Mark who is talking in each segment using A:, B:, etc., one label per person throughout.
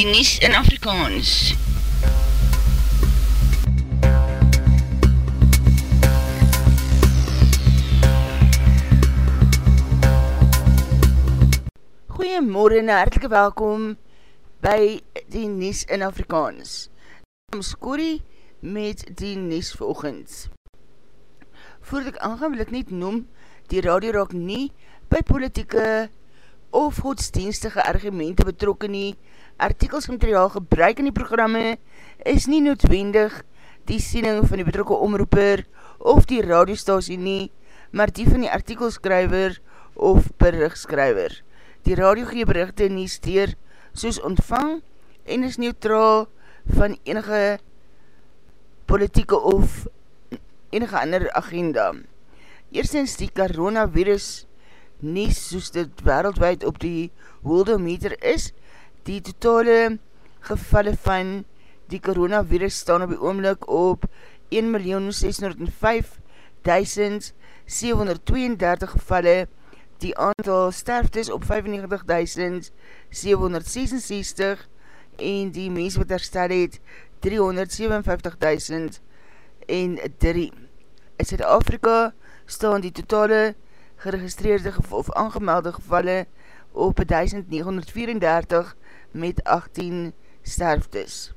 A: die Nies in Afrikaans. Goeiemorgen en hartelike welkom by die Nies in Afrikaans. Ek is Corrie met die Nies verochend. Voordat ek aangaan wil ek net noem, die radio raak nie by politieke of godsdienstige argumente betrokken nie, artikels en materiaal gebruik in die programme is nie noodwendig die siening van die betrokke omroeper of die radiostasie nie, maar die van die artikelskryver of berichtskryver. Die radio gee berichte nie steer soos ontvang en is neutraal van enige politieke of enige ander agenda. Eerstens die coronavirus nie soos dit wereldwijd op die holdometer is, die totale gevalle van die coronavirus staan op die oomlik op 1.605.732 gevalle, die aantal sterftes op 95.766 en die mens wat herstel het 357.003. In Zuid-Afrika staan die totale geregistreerde of aangemelde gevalle op 1934 met 18 sterftes.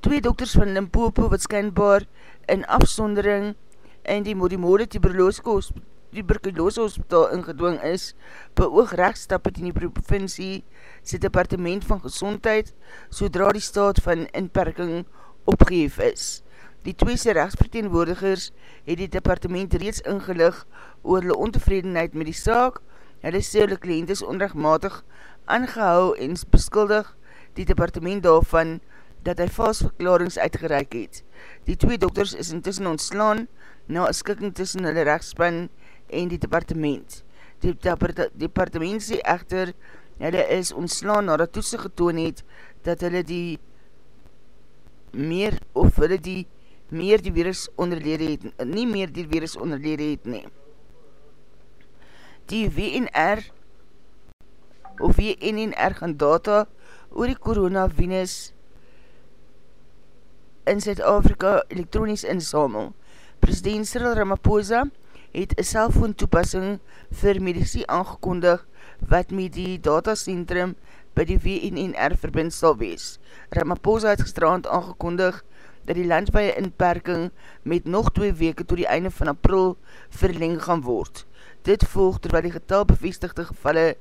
A: Twee dokters van Limpopo wat skynbaar in afsondering in die Modimode tuberculose hospitaal ingedwong is, beoog rechtstappe in die provincie sy departement van gezondheid sodra die staat van inperking opgeheef is. Die tweese rechtsverteenwoordigers het die departement reeds ingelig oor hulle ontevredenheid met die saak. Hulle sê hulle kliënt is onrechtmatig aangehou en beskuldig die departement daarvan dat hy vals verklarings uitgereik het. Die twee dokters is intussen ontslaan na een skikking tussen hulle rechtspan en die departement. Die departement sê echter hulle is ontslaan nadat toetse getoon het dat hulle die meer of hulle die meer die virus onderlede het, nie meer die virus onderlede het nie. Die WNR of WNR gaan data oor die coronavirus in Zuid-Afrika elektronies insamel. President Cyril Ramaphosa het een cellfoon toepassing vir medicie aangekondig wat met die datacentrum by die WNR verbind sal wees. Ramaphosa het gestraand aangekondig dat die landweie inperking met nog 2 weke to die einde van april verleng gaan word. Dit volg terwyl die getal bevestigde gevalle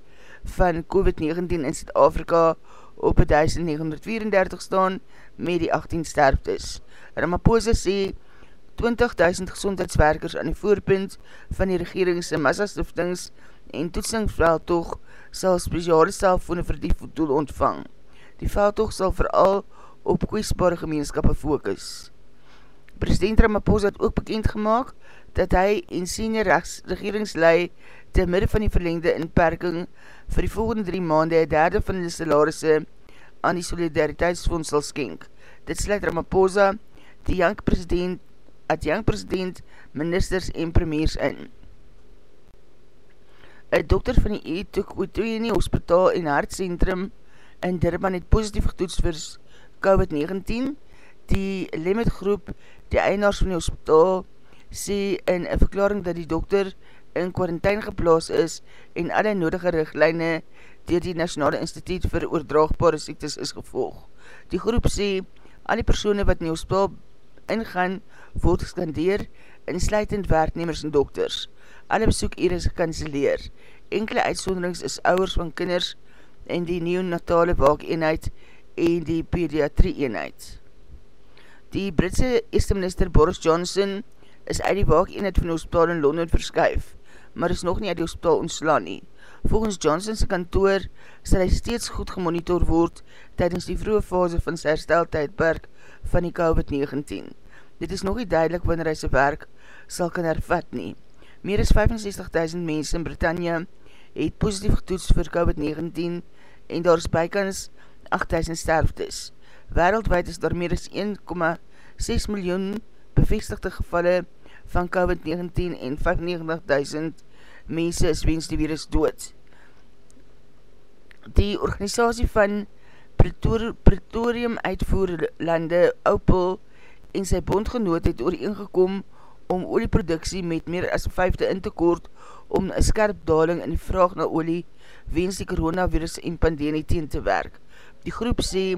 A: van COVID-19 in Zuid-Afrika op 1934 staan met die 18 sterftes. Ramaphosa sê 20.000 gezondheidswerkers aan die voorpunt van die regeringse massastiftings en toetsingsveldtoog sal speciale selfone vir die doel ontvang. Die veldtoog sal vooral op kwestbare gemeenskap focus. President Ramaphosa het ook bekend gemaakt dat hy en senior regeringslei te midde van die verlengde inperking vir die volgende drie maande een derde van die salarisse aan die solidariteitsfonds sal skenk. Dit sluit Ramaphosa die jank president, at jank president, ministers en premiers in. Een dokter van die Etoek-Oetoenie Hospitaal en Hartcentrum in Durban het positief getoets vir COVID-19, die Limit Groep, die einaars van die hospitaal, sê in een verklaring dat die dokter in quarantijn geplaas is en alle nodige richtlijne dier die Nationale Instituut vir Oordraagbare Siektes is gevolg. Die groep sê, al die persoene wat in die hospitaal ingaan, word geskandeer en sluitend werknemers en dokters. Alle besoek hier is gekanceleer. Enkele uitsonderings is ouwers van kinders en die neonatale waakeenheid en die pediatrie eenheid. Die Britse eerste minister Boris Johnson is uit die waak eenheid van die hospitaal in Londen verskuif, maar is nog nie uit die hospitaal ontslaan nie. Volgens Johnson's kantoor sal hy steeds goed gemonitor word tydens die vroege fase van sy hersteltijdperk van die COVID-19. Dit is nog nie duidelik wanneer hy sy werk sal kan hervat nie. Meer as 65.000 mense in Britannia het positief getoets vir COVID-19 en daar is bykans 8000 sterftes. Wereldwijd is daar meer as 1,6 miljoen bevestigde gevalle van COVID-19 en 95.000 mense is wens die virus dood. Die organisatie van Pretorium uitvoerlande Opel en sy bondgenoot het ooreengekom om olieproduksie met meer as vijfde in te kort om een skerp daling in die vraag na olie wens die coronavirus en pandemie teen te werk. Die groep sê,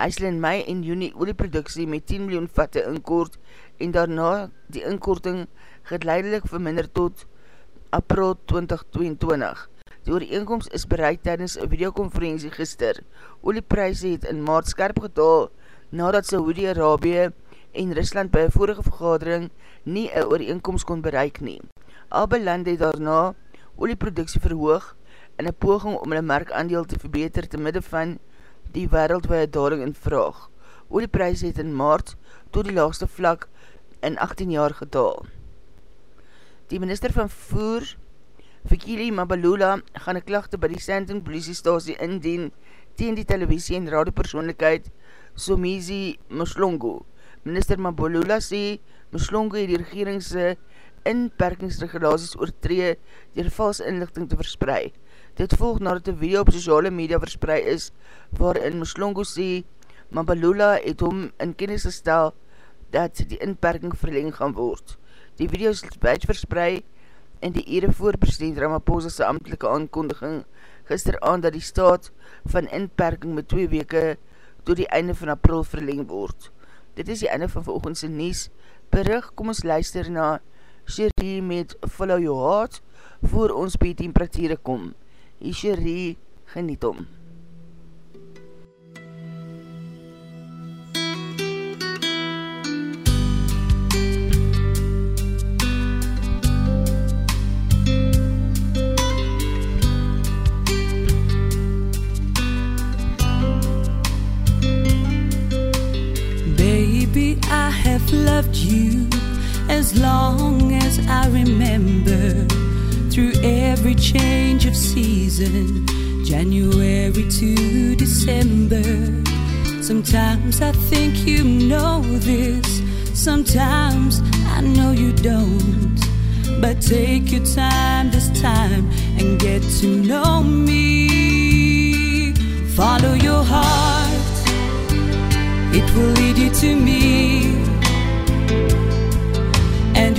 A: hy sal in mei en juni olieproduksie met 10 miljoen vatte inkort en daarna die inkorting geleidelik verminder tot april 2022. Die ooreenkomst is bereid tydens een videoconferentie gister. Olieprijse het in maart skerp getal nadat Saudi-Arabië en Rusland by een vorige vergadering nie een ooreenkomst kon bereik nie. Albe lande het daarna olieproduksie verhoog in een poging om hulle markandeel te verbeter te midde van die wereldwaie daling in vraag. Olieprijs het in maart tot die laagste vlak in 18 jaar gedaal. Die minister van voer, Fikili Mabalula, gaan een klachte by die Sandton politiestasie indien teen die televisie en radiopersoonlikheid Somizi Moslongo. Minister Mabalula sê, Moslongo het die regeringse inperkingsregulaties oortree dier vals inlichting te verspreid. Dit volg nadat die video op sociale media verspreid is, waarin Moslongo sê, Mabalula het hom in kennis gestel dat die inperking verleng gaan word. Die video is buit verspreid en die ere voor president Ramaphosa's amtelike aankondiging gister aan dat die staat van inperking met twee weke door die einde van april verleng word. Dit is die einde van volgendse nies. Berig, kom ons luister na Cherie met Follow Your Heart voor ons by temperatuur kom. Isherie geniet om.
B: Baby, I have loved you as long as I remember through every change of season, January to December. Sometimes I think you know this, sometimes I know you don't. But take your time this time and get to know me. Follow your heart, it will lead you to me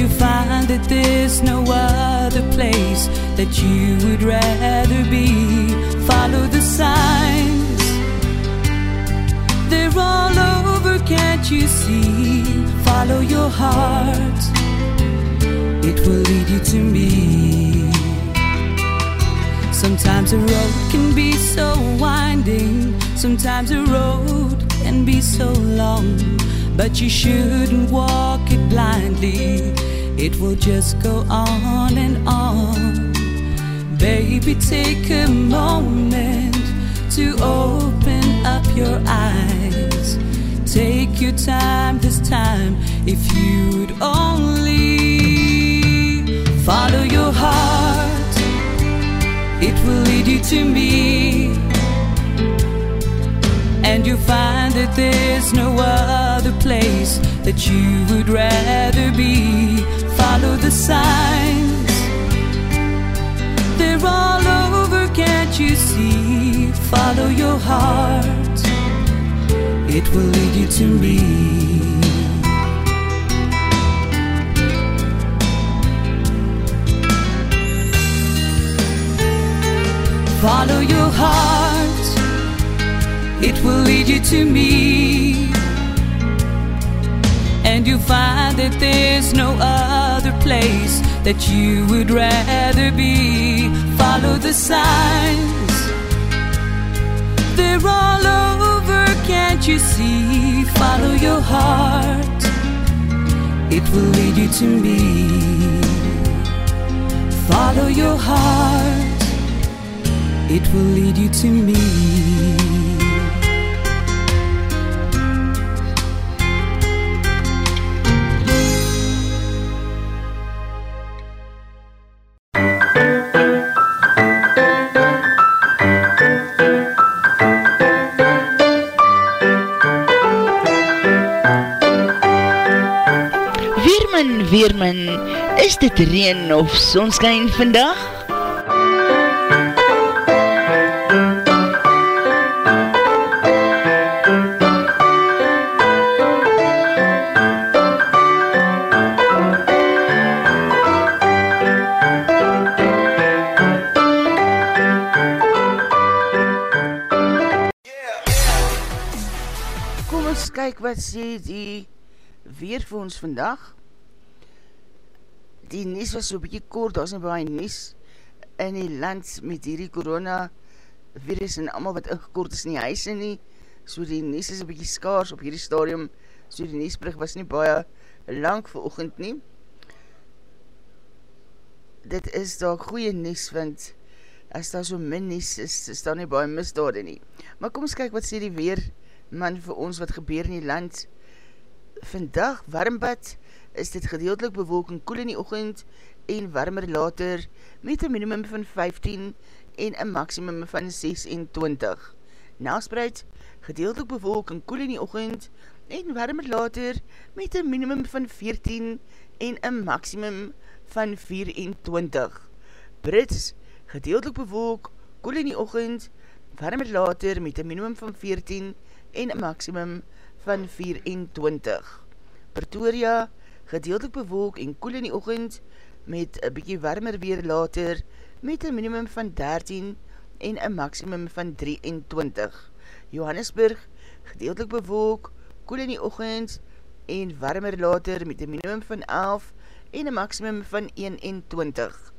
B: you find that there's no other place that you would rather be. Follow the signs, they're all over, can't you see? Follow your heart, it will lead you to me. Sometimes a road can be so winding, sometimes a road can be so long. But you shouldn't walk it blindly, it will just go on and on. Baby, take a moment to open up your eyes. Take your time this time if you'd only follow your heart, it will lead you to me and you'll find that there's no other place that you would rather be. Follow the signs, they're all over, can't you see? Follow your heart, it will lead you to me. Follow your heart it will lead you to me. And you find that there's no other place that you would rather be. Follow the signs, they're all over, can't you see? Follow your heart, it will lead you to me. Follow your heart, it will lead you to me.
A: Weerman, is dit reen of sonskijn vandag? Kom ons kyk wat sê die weer vir ons vandag. Die nies was so bykie kort, daar is nie baie nies in die land met hierdie corona virus en allemaal wat ingekort is in die huise nie. So die nies is bykie skaars op hierdie stadium, so die niesbrug was nie baie lang vir oogend nie. Dit is daar goeie nies, want as daar so min nies is, is daar nie baie misdade nie. Maar kom ons kyk wat sê die weer man vir ons wat gebeur in die land. Vandag warmbad is dit gedeeltelik bewolk en koel in die ochend en warmer later met een minimum van 15 en een maximum van 26. Naspreid, gedeeltelik bewolk en koel in die ochend en warmer later met een minimum van 14 en een maximum van 24. Brits, gedeeltelik bewolk, koel in die ochend, warmer later met een minimum van 14 en een maximum van 24. Pretoria, gedeeltelik bewolk en koel in die ochend, met een bykie warmer weer later, met een minimum van 13 en een maximum van 23. Johannesburg, gedeeltelik bewolk, koel in die ochend, en warmer later, met een minimum van 11 en een maximum van 21.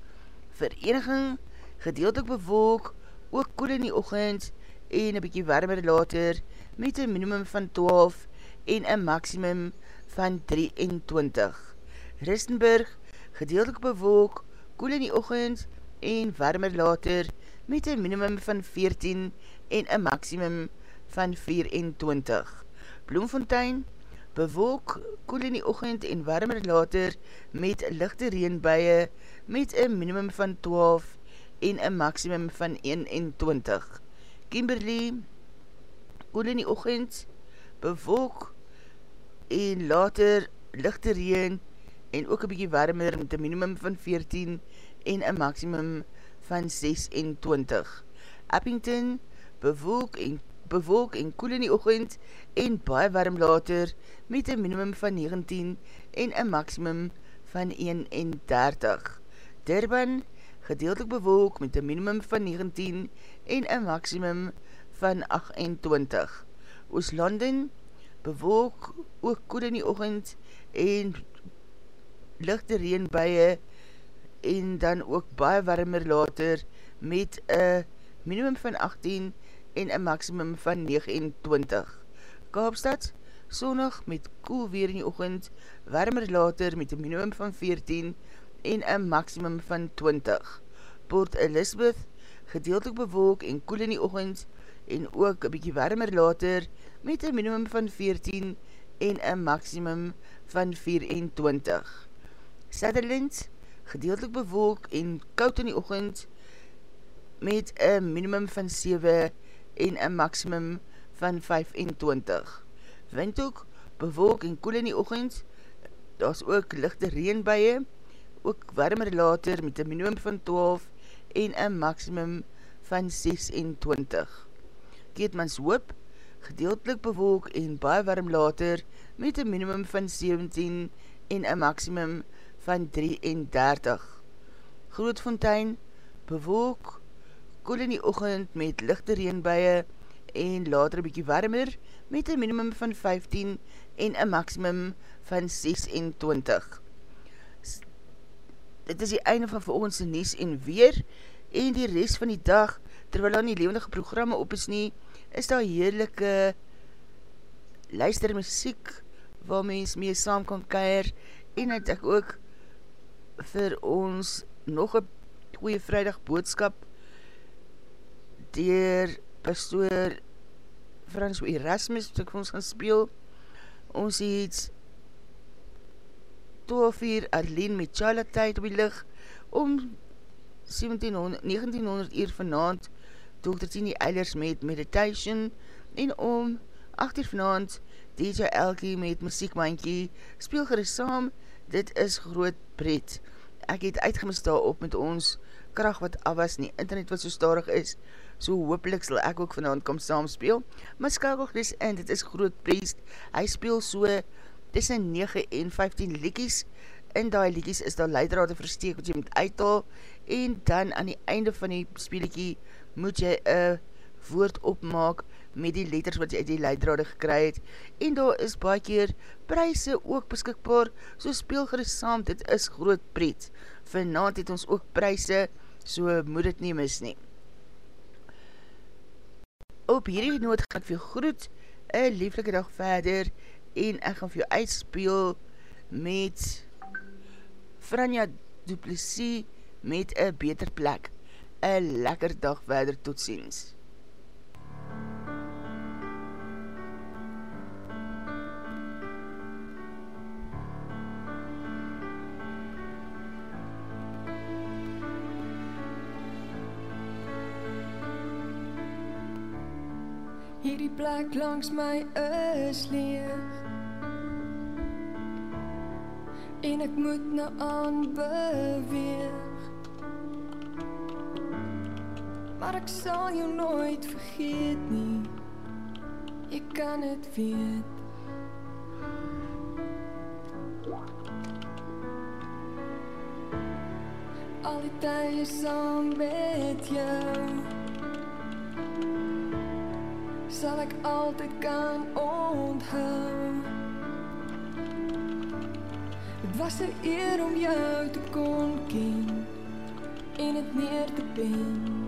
A: Vereniging, gedeeltelik bewolk, ook koel in die ochend, en een bykie warmer later, met een minimum van 12 en een maximum van 23. Ristenburg, gedeeltelik bewolk, koel in die ochend en warmer later, met een minimum van 14 en een maximum van 24. Bloemfontein, bewolk, koel in die ochend en warmer later, met lichte reenbuie, met een minimum van 12 en een maximum van 21. Kimberley, koel in die ochend, bewolk en later lichte reen en ook een bykie warmer met een minimum van 14 en een maximum van 26. Eppington, bewolk en, bewolk en koel in die ochend en baie warm later met een minimum van 19 en een maximum van 31. Durban, gedeeltelik bewolk met een minimum van 19 en een maximum van 28. Oos-London, bewolk, ook koel in die ochend en lichte reenbuie en dan ook baie warmer later met een minimum van 18 en een maximum van 29. Kaapstad, sonnig met koel weer in die ochend, warmer later met een minimum van 14 en een maximum van 20. Port Elizabeth, gedeeltelik bewolk en koel in die ochend en ook een bykie warmer later met een minimum van 14 en een maximum van 24. Sutherland, gedeeltelik bewolk en koud in die ochend met een minimum van 7 en een maximum van 25. Windhoek, bewolk en koel in die ochend, daar is ook lichte reenbuie, ook warmer later met een minimum van 12 en een maximum van 26. Keetmans hoop, gedeeltelik bewolk en baie warm later met een minimum van 17 en een maximum van 33. Grootfontein, bewolk, koel in die ochend met lichte reenbuie en later een bykie warmer met een minimum van 15 en een maximum van 26. Dit is die einde van volgendse nies en weer. En die rest van die dag terwyl daar nie levendige programme op is nie, is daar heerlijke luistermusiek waar mens mee saam kan keir. En het ek ook vir ons nog een goeie vrijdag boodskap dier pastoor Frans Erasmus wat ek vir ons gaan speel. Ons het 12 uur Arlene met Charlotte tyd op die licht om 1700, 1900 uur vanavond Dr. Tini Eilers met Meditation en om 8 uur vanavond DJ Elkie met Muziekmankie speel gerust saam, dit is groot pret. Ek het uitgemis daar op met ons kracht wat af was nie internet wat so starig is, so hoopelik sal ek ook vanavond kom saam speel, maar skakel gerust in, dit is groot pret, hy speel so tussen 9 en 15 liekies, in die liekies is daar leidrade versteek wat jy moet uithaal, en dan aan die einde van die speeliekie moet jy een woord opmaak met die letters wat jy uit die leidrade gekry het, en daar is baie keer prijse ook beskikbaar, so speel gerust saam, dit is groot pret. Vanavond het ons ook prijse, so moet het nie mis nie. Op hierdie noot gaan ek vir groet, een lieflike dag verder, en ek gaan vir jou uitspeel met Franja Duplessis met een beter plek. Een lekker dag verder, tot ziens.
C: Hierdie plek langs my is leeg. En ek moet nou aanbeweeg Maar ek sal jou nooit vergeet nie. Jy kan het weet. Al die tye saam met jou sal ek altyd kan onthou. Dit was 'n eer om jou te kon ken en dit neer te pen.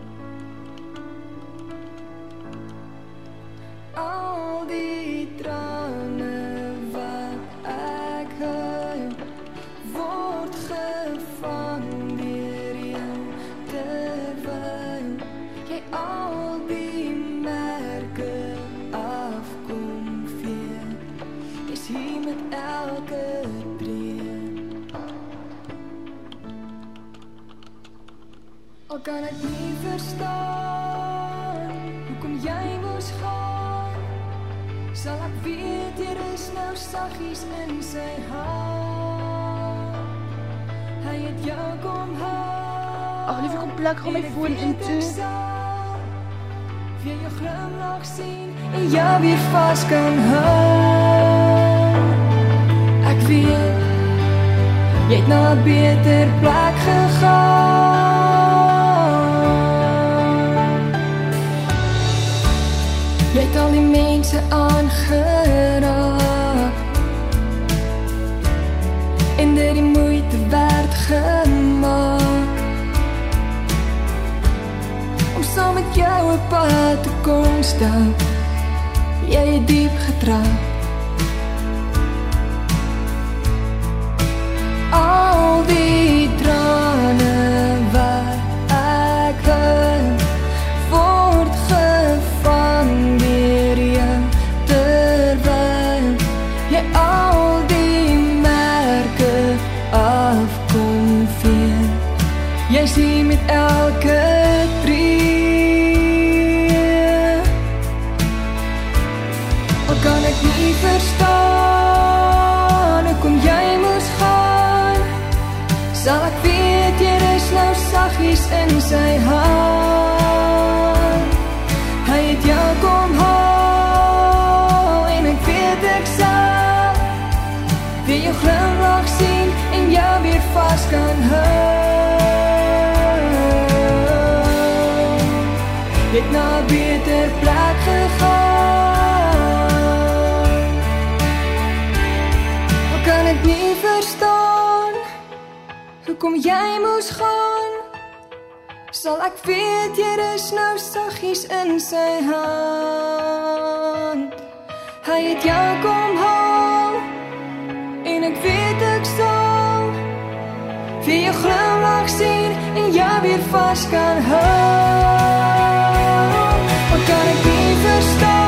C: Hier met elke tree. Al kan ek nie verstaan hoekom jy moes gaan. Sal ek weet hier is nou saggies in sy hand. Hy het jou kom haal.
A: Ag, liefie, kom plek gou my foon in toe.
C: Weer jou glimlach sien en jou weer vast kan hou. Ek weet, jy het na 'n beter plek gegaan. Jy het al die mense aangeraak en dit die moeite werd gemaak om saam met jou op pad te kom stap. Jy het diep getrap. Beter plek gegaan. Al kan ek nie verstaan Hoekom jy moes gaan? Sal ek weet jy is nou saggies in sy hand? Hy het jou kom haal En ek weet ek sal Vir jou glimlach sien en jou weer vast kan hou Al kan ek nie verstaan